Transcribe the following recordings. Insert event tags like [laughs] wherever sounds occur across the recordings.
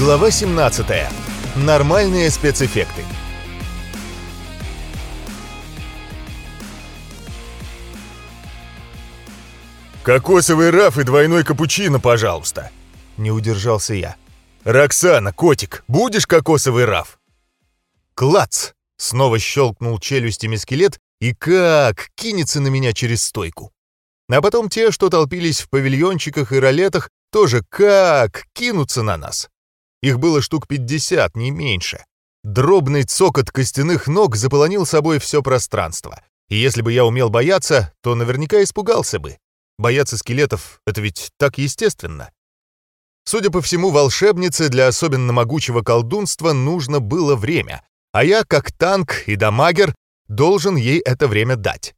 Глава 17. Нормальные спецэффекты. «Кокосовый раф и двойной капучино, пожалуйста!» Не удержался я. «Роксана, котик, будешь кокосовый раф?» Клац! Снова щелкнул челюстями скелет и как кинется на меня через стойку. А потом те, что толпились в павильончиках и ролетах, тоже как кинутся на нас. Их было штук 50, не меньше. Дробный цокот костяных ног заполонил собой все пространство. И если бы я умел бояться, то наверняка испугался бы. Бояться скелетов — это ведь так естественно. Судя по всему, волшебнице для особенно могучего колдунства нужно было время, а я, как танк и дамагер, должен ей это время дать.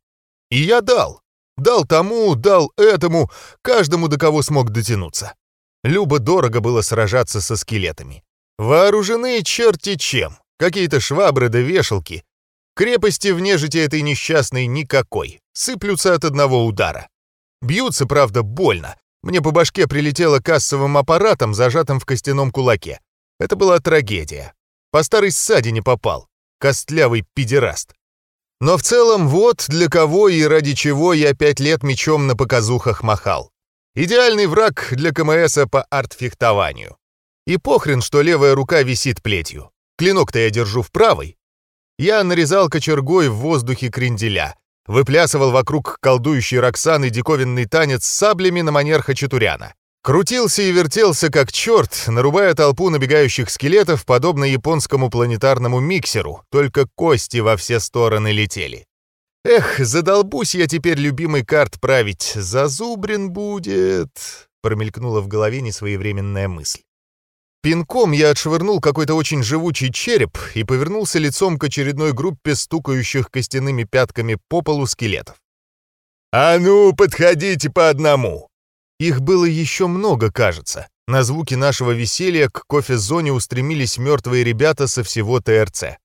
И я дал. Дал тому, дал этому, каждому, до кого смог дотянуться. Любо дорого было сражаться со скелетами. Вооружены черти чем. Какие-то швабры да вешалки. Крепости в нежити этой несчастной никакой. Сыплются от одного удара. Бьются, правда, больно. Мне по башке прилетело кассовым аппаратом, зажатым в костяном кулаке. Это была трагедия. По старой ссадине попал. Костлявый педераст. Но в целом вот для кого и ради чего я пять лет мечом на показухах махал. Идеальный враг для КМСа по артфехтованию. И похрен, что левая рука висит плетью. Клинок-то я держу в правой. Я нарезал кочергой в воздухе кренделя, выплясывал вокруг колдующей Роксаны диковинный танец с саблями на манер Хачатуряна. Крутился и вертелся как черт, нарубая толпу набегающих скелетов, подобно японскому планетарному миксеру, только кости во все стороны летели. Эх, задолбусь я теперь любимый карт править, зазубрен будет, промелькнула в голове несвоевременная мысль. Пинком я отшвырнул какой-то очень живучий череп и повернулся лицом к очередной группе стукающих костяными пятками по полу скелетов. «А ну, подходите по одному!» Их было еще много, кажется. На звуки нашего веселья к кофе-зоне устремились мертвые ребята со всего ТРЦ.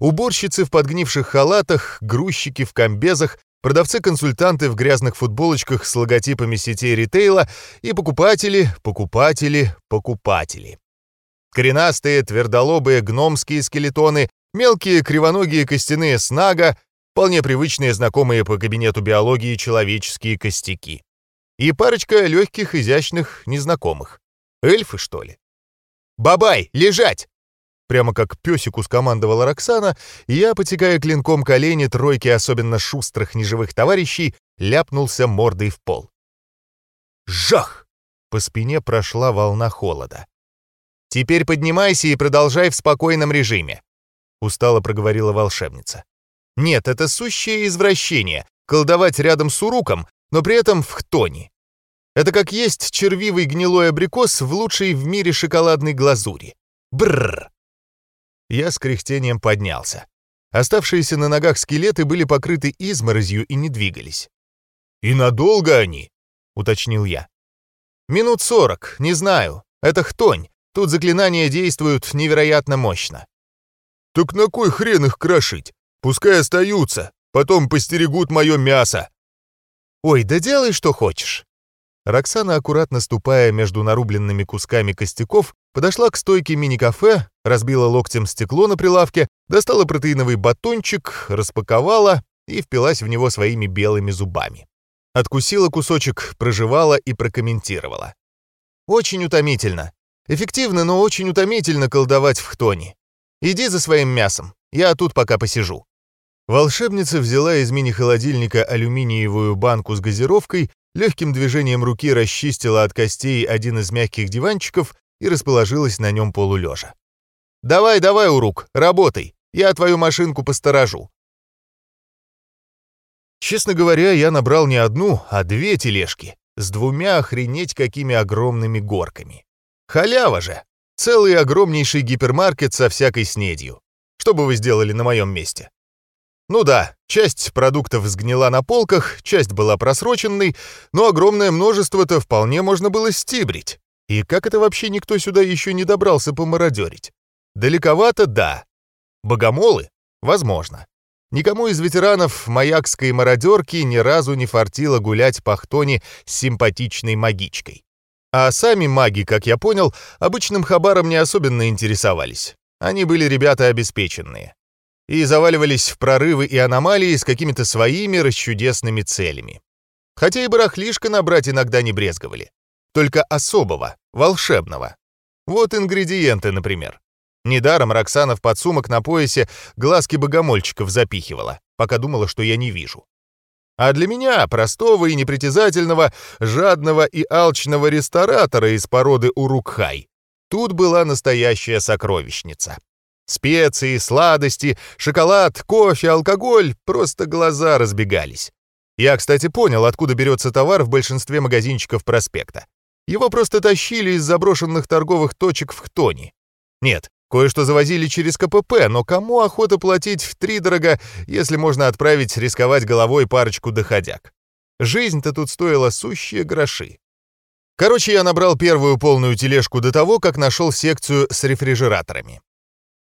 Уборщицы в подгнивших халатах, грузчики в комбезах, продавцы-консультанты в грязных футболочках с логотипами сетей ритейла и покупатели, покупатели, покупатели. Коренастые, твердолобые гномские скелетоны, мелкие кривоногие костяные снага, вполне привычные знакомые по кабинету биологии человеческие костяки и парочка легких, изящных, незнакомых. Эльфы, что ли? «Бабай, лежать!» Прямо как песику скомандовала Роксана, я, потекая клинком колени тройки особенно шустрых неживых товарищей, ляпнулся мордой в пол. Жах! По спине прошла волна холода. «Теперь поднимайся и продолжай в спокойном режиме», — устало проговорила волшебница. «Нет, это сущее извращение — колдовать рядом с уруком, но при этом в хтоне. Это как есть червивый гнилой абрикос в лучшей в мире шоколадной глазури. Бррр. Я с кряхтением поднялся. Оставшиеся на ногах скелеты были покрыты изморозью и не двигались. «И надолго они?» — уточнил я. «Минут сорок, не знаю. Это хтонь. Тут заклинания действуют невероятно мощно». «Так на кой хрен их крошить? Пускай остаются, потом постерегут мое мясо», «Ой, да делай, что хочешь». Роксана, аккуратно ступая между нарубленными кусками костяков, подошла к стойке мини-кафе, разбила локтем стекло на прилавке, достала протеиновый батончик, распаковала и впилась в него своими белыми зубами. Откусила кусочек, прожевала и прокомментировала. «Очень утомительно. Эффективно, но очень утомительно колдовать в хтоне. Иди за своим мясом, я тут пока посижу». Волшебница взяла из мини-холодильника алюминиевую банку с газировкой, легким движением руки расчистила от костей один из мягких диванчиков и расположилась на нем полулежа. «Давай, давай, Урук, работай, я твою машинку посторожу». Честно говоря, я набрал не одну, а две тележки, с двумя охренеть какими огромными горками. Халява же! Целый огромнейший гипермаркет со всякой снедью. Что бы вы сделали на моем месте? Ну да, часть продуктов сгнила на полках, часть была просроченной, но огромное множество-то вполне можно было стибрить. И как это вообще никто сюда еще не добрался помародерить? Далековато, да. Богомолы? Возможно. Никому из ветеранов маякской мародерки ни разу не фартило гулять по хтоне с симпатичной магичкой. А сами маги, как я понял, обычным хабаром не особенно интересовались. Они были ребята обеспеченные. И заваливались в прорывы и аномалии с какими-то своими расчудесными целями. Хотя и барахлишко набрать иногда не брезговали. Только особого, волшебного. Вот ингредиенты, например. Недаром Роксана в подсумок на поясе глазки богомольчиков запихивала, пока думала, что я не вижу. А для меня, простого и непритязательного, жадного и алчного ресторатора из породы Урукхай, тут была настоящая сокровищница. Специи, сладости, шоколад, кофе, алкоголь — просто глаза разбегались. Я, кстати, понял, откуда берется товар в большинстве магазинчиков проспекта. Его просто тащили из заброшенных торговых точек в Хтони. Нет, Кое-что завозили через КПП, но кому охота платить втридорога, если можно отправить рисковать головой парочку доходяг? Жизнь-то тут стоила сущие гроши. Короче, я набрал первую полную тележку до того, как нашел секцию с рефрижераторами.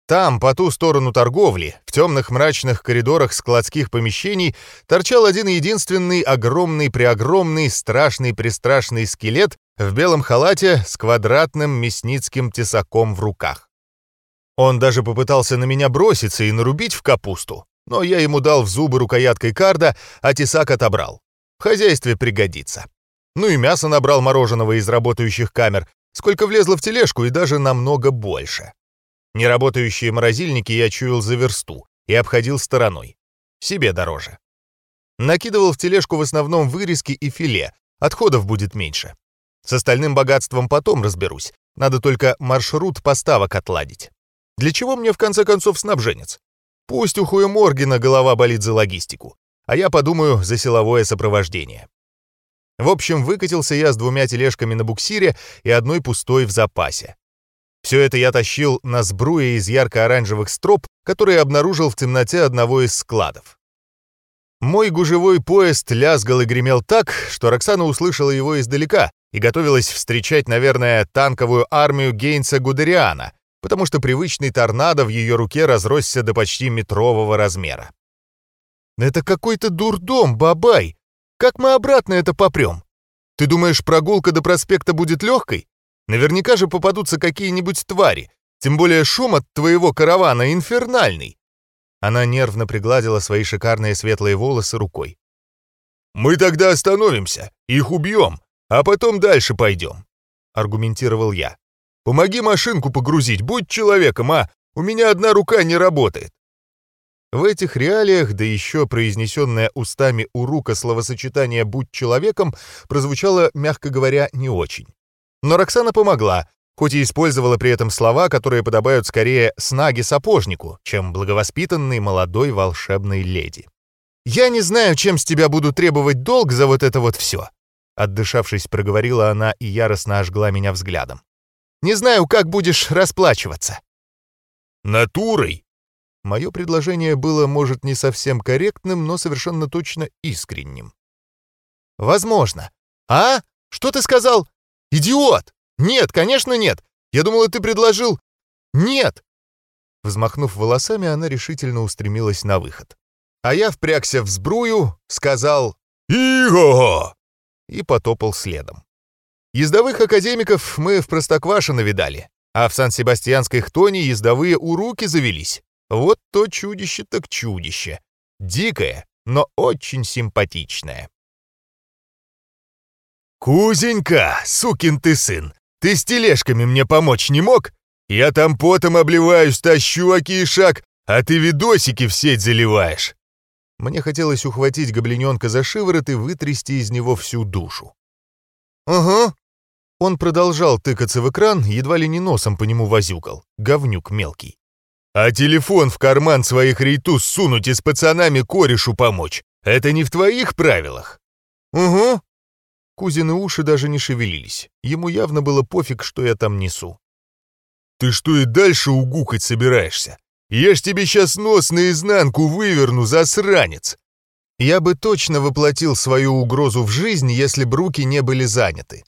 Там, по ту сторону торговли, в темных мрачных коридорах складских помещений, торчал один единственный огромный-преогромный, страшный-престрашный скелет в белом халате с квадратным мясницким тесаком в руках. Он даже попытался на меня броситься и нарубить в капусту, но я ему дал в зубы рукояткой карда, а тесак отобрал. В хозяйстве пригодится. Ну и мясо набрал мороженого из работающих камер, сколько влезло в тележку и даже намного больше. Неработающие морозильники я чуял за версту и обходил стороной. Себе дороже. Накидывал в тележку в основном вырезки и филе, отходов будет меньше. С остальным богатством потом разберусь, надо только маршрут поставок отладить. Для чего мне в конце концов снабженец? Пусть у Хуеморгена голова болит за логистику, а я подумаю за силовое сопровождение. В общем, выкатился я с двумя тележками на буксире и одной пустой в запасе. Все это я тащил на сбруе из ярко-оранжевых строп, которые обнаружил в темноте одного из складов. Мой гужевой поезд лязгал и гремел так, что Роксана услышала его издалека и готовилась встречать, наверное, танковую армию Гейнса Гудериана, потому что привычный торнадо в ее руке разросся до почти метрового размера. «Это какой-то дурдом, бабай! Как мы обратно это попрем? Ты думаешь, прогулка до проспекта будет легкой? Наверняка же попадутся какие-нибудь твари, тем более шум от твоего каравана инфернальный!» Она нервно пригладила свои шикарные светлые волосы рукой. «Мы тогда остановимся, их убьем, а потом дальше пойдем», — аргументировал я. Помоги машинку погрузить, будь человеком, а! У меня одна рука не работает!» В этих реалиях, да еще произнесенное устами Урука словосочетание «будь человеком» прозвучало, мягко говоря, не очень. Но Роксана помогла, хоть и использовала при этом слова, которые подобают скорее снаге-сапожнику, чем благовоспитанной молодой волшебной леди. «Я не знаю, чем с тебя буду требовать долг за вот это вот все», отдышавшись, проговорила она и яростно ожгла меня взглядом. Не знаю, как будешь расплачиваться». «Натурой?» Мое предложение было, может, не совсем корректным, но совершенно точно искренним. «Возможно. А? Что ты сказал? Идиот! Нет, конечно, нет! Я думала, ты предложил... Нет!» Взмахнув волосами, она решительно устремилась на выход. А я впрягся в сбрую, сказал «Иго!» и потопал следом. Ездовых академиков мы в Простоквашино видали, а в Сан-Себастьянской хтоне ездовые уруки завелись. Вот то чудище так чудище. Дикое, но очень симпатичное. «Кузенька, сукин ты сын, ты с тележками мне помочь не мог? Я там потом обливаюсь, тащу шаг, а ты видосики в сеть заливаешь». Мне хотелось ухватить гоблиненка за шиворот и вытрясти из него всю душу. «Ага». Он продолжал тыкаться в экран, едва ли не носом по нему возюкал. Говнюк мелкий. «А телефон в карман своих рейтус сунуть и с пацанами корешу помочь — это не в твоих правилах?» «Угу». Кузины уши даже не шевелились. Ему явно было пофиг, что я там несу. «Ты что и дальше угукать собираешься? Я ж тебе сейчас нос наизнанку выверну, засранец!» Я бы точно воплотил свою угрозу в жизнь, если бы руки не были заняты.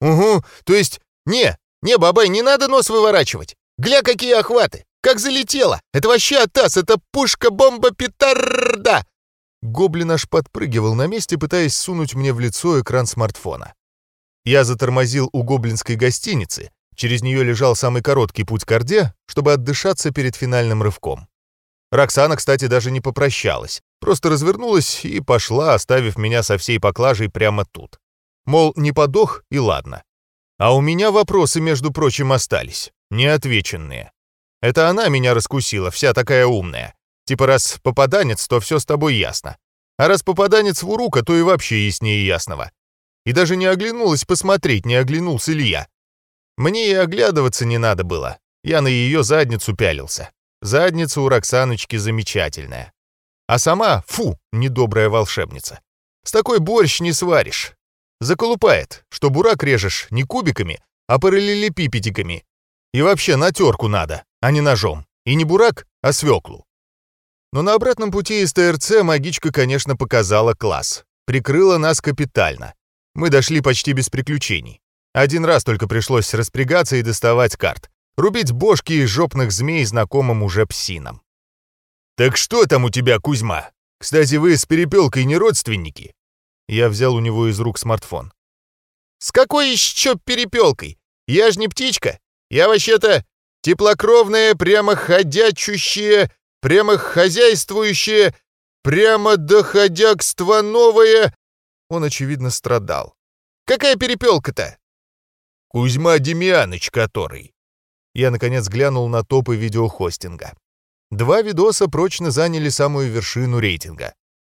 «Угу, то есть... Не, не, бабай, не надо нос выворачивать. Гля, какие охваты! Как залетело! Это вообще атас, это пушка-бомба-петарда!» Гоблин аж подпрыгивал на месте, пытаясь сунуть мне в лицо экран смартфона. Я затормозил у гоблинской гостиницы, через нее лежал самый короткий путь к Орде, чтобы отдышаться перед финальным рывком. Роксана, кстати, даже не попрощалась, просто развернулась и пошла, оставив меня со всей поклажей прямо тут. Мол, не подох и ладно. А у меня вопросы, между прочим, остались, неотвеченные. Это она меня раскусила, вся такая умная. Типа раз попаданец, то все с тобой ясно. А раз попаданец в урука, то и вообще яснее ясного. И даже не оглянулась посмотреть, не оглянулся ли я. Мне и оглядываться не надо было. Я на ее задницу пялился. Задница у Роксаночки замечательная. А сама, фу, недобрая волшебница. С такой борщ не сваришь. Заколупает, что бурак режешь не кубиками, а параллелепипедиками. И вообще на терку надо, а не ножом. И не бурак, а свеклу. Но на обратном пути из ТРЦ магичка, конечно, показала класс. Прикрыла нас капитально. Мы дошли почти без приключений. Один раз только пришлось распрягаться и доставать карт. Рубить бошки и жопных змей знакомым уже псинам. «Так что там у тебя, Кузьма? Кстати, вы с Перепелкой не родственники?» Я взял у него из рук смартфон. «С какой еще перепелкой? Я ж не птичка. Я вообще-то теплокровная, прямо ходячущая, прямо хозяйствующая, прямо доходягство новое...» Он, очевидно, страдал. «Какая перепелка-то?» «Кузьма Демьяныч который». Я, наконец, глянул на топы видеохостинга. Два видоса прочно заняли самую вершину рейтинга.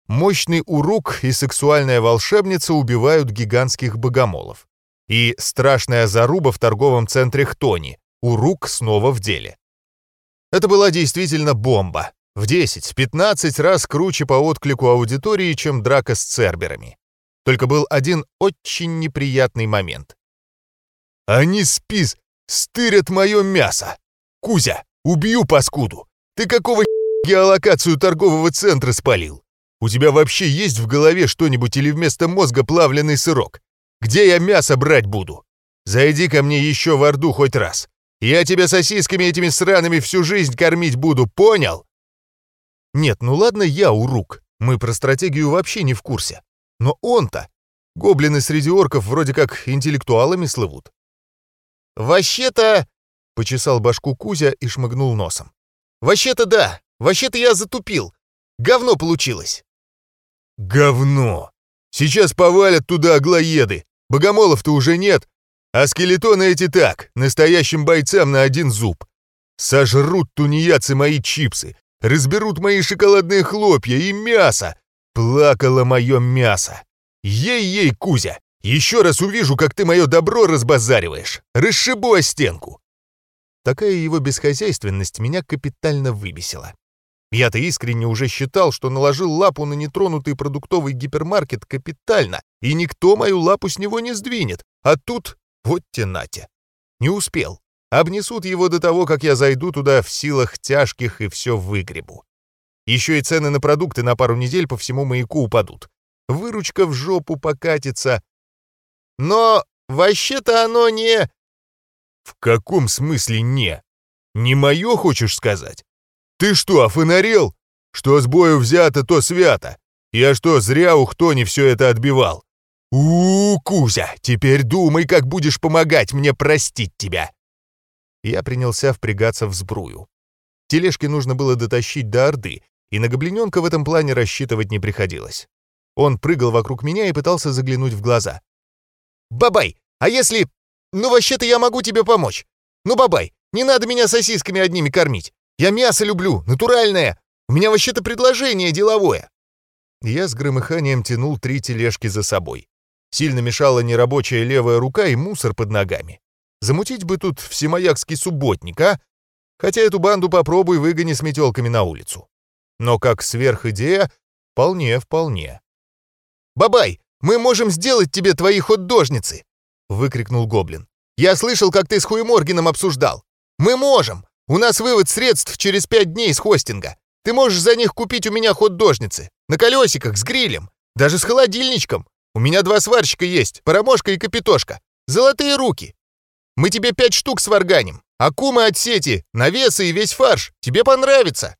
Мощный урук и сексуальная волшебница убивают гигантских богомолов. И страшная заруба в торговом центре Хтони. Урук снова в деле. Это была действительно бомба. В 10-15 раз круче по отклику аудитории, чем драка с церберами. Только был один очень неприятный момент. «Они спис стырят мое мясо! Кузя, убью паскуду! Ты какого геолокацию торгового центра спалил? У тебя вообще есть в голове что-нибудь или вместо мозга плавленый сырок? Где я мясо брать буду? Зайди ко мне еще в Орду хоть раз. Я тебя сосисками этими сраными всю жизнь кормить буду, понял? Нет, ну ладно, я урук. Мы про стратегию вообще не в курсе. Но он-то... Гоблины среди орков вроде как интеллектуалами слывут. «Вообще-то...» — почесал башку Кузя и шмыгнул носом. «Вообще-то да. Вообще-то я затупил. Говно получилось». «Говно! Сейчас повалят туда аглоеды. Богомолов-то уже нет. А скелетоны эти так, настоящим бойцам на один зуб. Сожрут тунеядцы мои чипсы, разберут мои шоколадные хлопья и мясо. Плакало мое мясо. Ей-ей, Кузя, еще раз увижу, как ты мое добро разбазариваешь. Расшибу о стенку. Такая его бесхозяйственность меня капитально выбесила. Я-то искренне уже считал, что наложил лапу на нетронутый продуктовый гипермаркет капитально, и никто мою лапу с него не сдвинет. А тут вот те нате. Не успел. Обнесут его до того, как я зайду туда в силах тяжких и все выгребу. Еще и цены на продукты на пару недель по всему маяку упадут. Выручка в жопу покатится. Но вообще-то оно не... В каком смысле не? Не мое, хочешь сказать? Ты что, офонарел? Что с бою взято, то свято. Я что, зря у не все это отбивал? У, Кузя, теперь думай, как будешь помогать мне простить тебя. Я принялся впрягаться в сбрую. Тележке нужно было дотащить до Орды, и на гоблиненка в этом плане рассчитывать не приходилось. Он прыгал вокруг меня и пытался заглянуть в глаза. «Бабай, а если... Ну, вообще-то я могу тебе помочь. Ну, бабай, не надо меня сосисками одними кормить. Я мясо люблю, натуральное. У меня вообще-то предложение деловое». Я с громыханием тянул три тележки за собой. Сильно мешала нерабочая левая рука и мусор под ногами. Замутить бы тут всемаякский субботник, а? Хотя эту банду попробуй выгони с метелками на улицу. Но как сверхидея, вполне, вполне. «Бабай, мы можем сделать тебе твои хот-дожницы!» — выкрикнул Гоблин. «Я слышал, как ты с Хуеморгином обсуждал. Мы можем! У нас вывод средств через пять дней с хостинга. Ты можешь за них купить у меня хот-дожницы. На колесиках, с грилем. Даже с холодильничком. У меня два сварщика есть, парамошка и капитошка. Золотые руки. Мы тебе пять штук сварганим. Акумы от сети, навесы и весь фарш. Тебе понравится.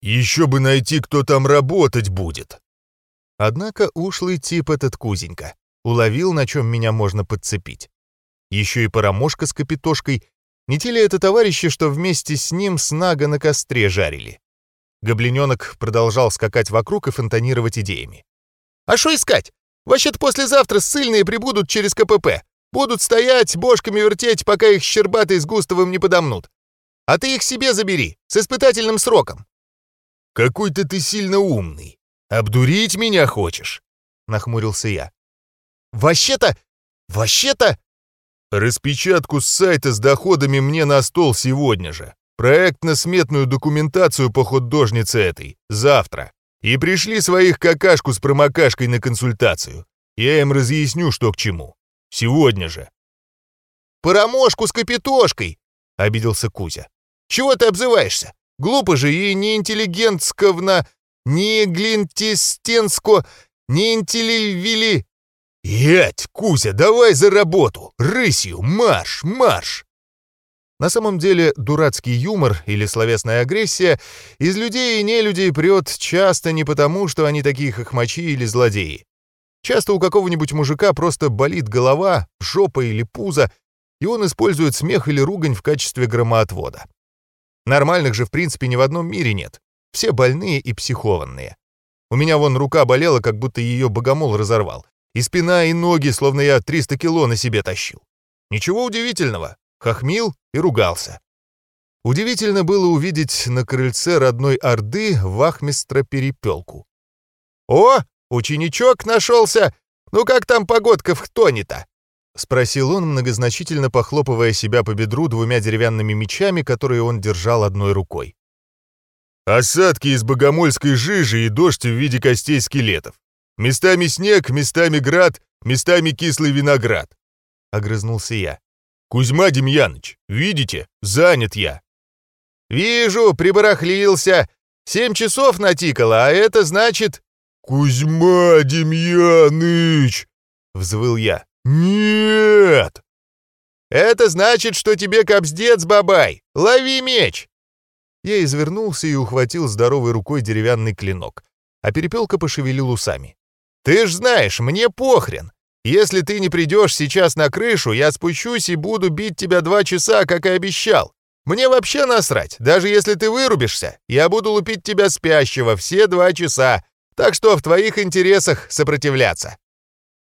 Еще бы найти, кто там работать будет. Однако ушлый тип этот Кузенька. уловил, на чем меня можно подцепить. Еще и Парамошка с Капитошкой. Не те ли это товарищи, что вместе с ним снага на костре жарили? Гоблиненок продолжал скакать вокруг и фонтанировать идеями. «А что искать? Вообще-то послезавтра ссыльные прибудут через КПП. Будут стоять, бошками вертеть, пока их Щербатый с Густавым не подомнут. А ты их себе забери, с испытательным сроком». «Какой-то ты сильно умный. Обдурить меня хочешь?» — нахмурился я. «Вообще-то... вообще-то...» «Распечатку с сайта с доходами мне на стол сегодня же. Проектно-сметную документацию по художнице этой. Завтра. И пришли своих какашку с промокашкой на консультацию. Я им разъясню, что к чему. Сегодня же». «Парамошку с капитошкой!» — обиделся Кузя. «Чего ты обзываешься? Глупо же и неинтеллигентсковно, не глинтистенско, не интелливили...» «Ять, Кузя, давай за работу! Рысью, марш, марш!» На самом деле, дурацкий юмор или словесная агрессия из людей и нелюдей прет часто не потому, что они такие хохмачи или злодеи. Часто у какого-нибудь мужика просто болит голова, жопа или пузо, и он использует смех или ругань в качестве громоотвода. Нормальных же в принципе ни в одном мире нет. Все больные и психованные. У меня вон рука болела, как будто ее богомол разорвал. И спина, и ноги, словно я 300 кило на себе тащил. Ничего удивительного. Хохмил и ругался. Удивительно было увидеть на крыльце родной Орды вахмистра Перепелку. «О, ученичок нашелся! Ну как там погодка в Хтоне-то?» — спросил он, многозначительно похлопывая себя по бедру двумя деревянными мечами, которые он держал одной рукой. «Осадки из богомольской жижи и дождь в виде костей скелетов. Местами снег, местами град, местами кислый виноград», — огрызнулся я. «Кузьма Демьяныч, видите, занят я». «Вижу, прибарахлился. Семь часов натикало, а это значит...» «Кузьма Демьяныч!» — взвыл я. «Нет!» «Это значит, что тебе кобздец, бабай! Лови меч!» Я извернулся и ухватил здоровой рукой деревянный клинок, а перепелка пошевелил усами. «Ты ж знаешь, мне похрен! Если ты не придешь сейчас на крышу, я спущусь и буду бить тебя два часа, как и обещал. Мне вообще насрать, даже если ты вырубишься, я буду лупить тебя спящего все два часа, так что в твоих интересах сопротивляться».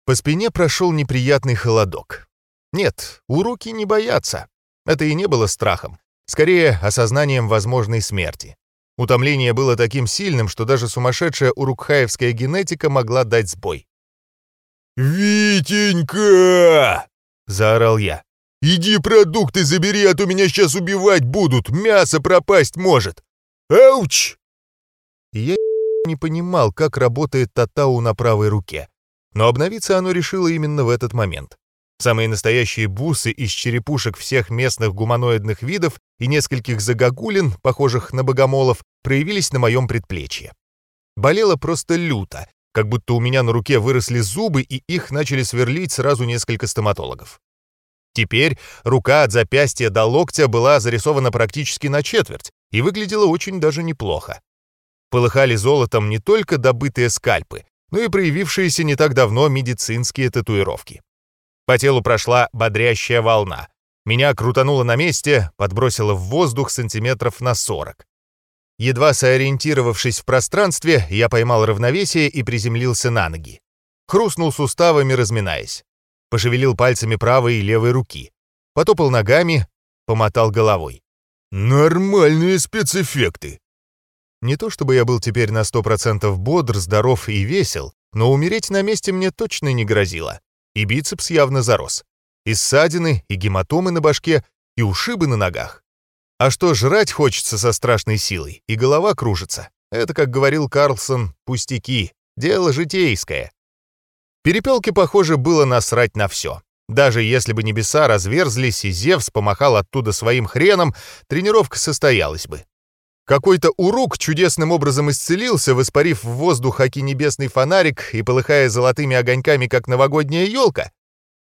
По спине прошел неприятный холодок. Нет, уроки не боятся. Это и не было страхом. Скорее, осознанием возможной смерти. Утомление было таким сильным, что даже сумасшедшая урукхаевская генетика могла дать сбой. «Витенька!» — заорал я. «Иди продукты забери, а то меня сейчас убивать будут, мясо пропасть может! Ауч!» Я [laughs] не понимал, как работает татау на правой руке. Но обновиться оно решило именно в этот момент. Самые настоящие бусы из черепушек всех местных гуманоидных видов и нескольких загогулин, похожих на богомолов, проявились на моем предплечье. Болело просто люто, как будто у меня на руке выросли зубы и их начали сверлить сразу несколько стоматологов. Теперь рука от запястья до локтя была зарисована практически на четверть и выглядела очень даже неплохо. Полыхали золотом не только добытые скальпы, но и проявившиеся не так давно медицинские татуировки. По телу прошла бодрящая волна. Меня крутануло на месте, подбросило в воздух сантиметров на 40. Едва сориентировавшись в пространстве, я поймал равновесие и приземлился на ноги. Хрустнул суставами, разминаясь. Пошевелил пальцами правой и левой руки. Потопал ногами, помотал головой. «Нормальные спецэффекты!» Не то чтобы я был теперь на сто процентов бодр, здоров и весел, но умереть на месте мне точно не грозило. И бицепс явно зарос. И ссадины, и гематомы на башке, и ушибы на ногах. А что жрать хочется со страшной силой, и голова кружится. Это, как говорил Карлсон, пустяки, дело житейское. Перепелке, похоже, было насрать на все. Даже если бы небеса разверзлись и Зевс помахал оттуда своим хреном, тренировка состоялась бы. Какой-то урук чудесным образом исцелился, воспарив в воздух небесный фонарик и полыхая золотыми огоньками, как новогодняя елка.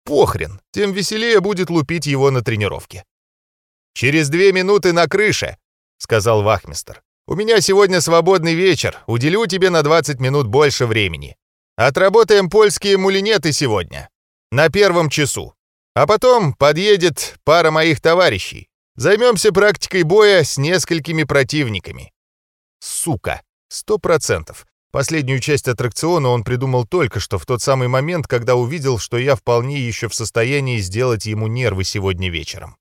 Похрен, тем веселее будет лупить его на тренировке. «Через две минуты на крыше», — сказал вахмистр. «У меня сегодня свободный вечер, уделю тебе на 20 минут больше времени». Отработаем польские мулинеты сегодня. На первом часу. А потом подъедет пара моих товарищей. Займемся практикой боя с несколькими противниками. Сука. Сто процентов. Последнюю часть аттракциона он придумал только что, в тот самый момент, когда увидел, что я вполне еще в состоянии сделать ему нервы сегодня вечером.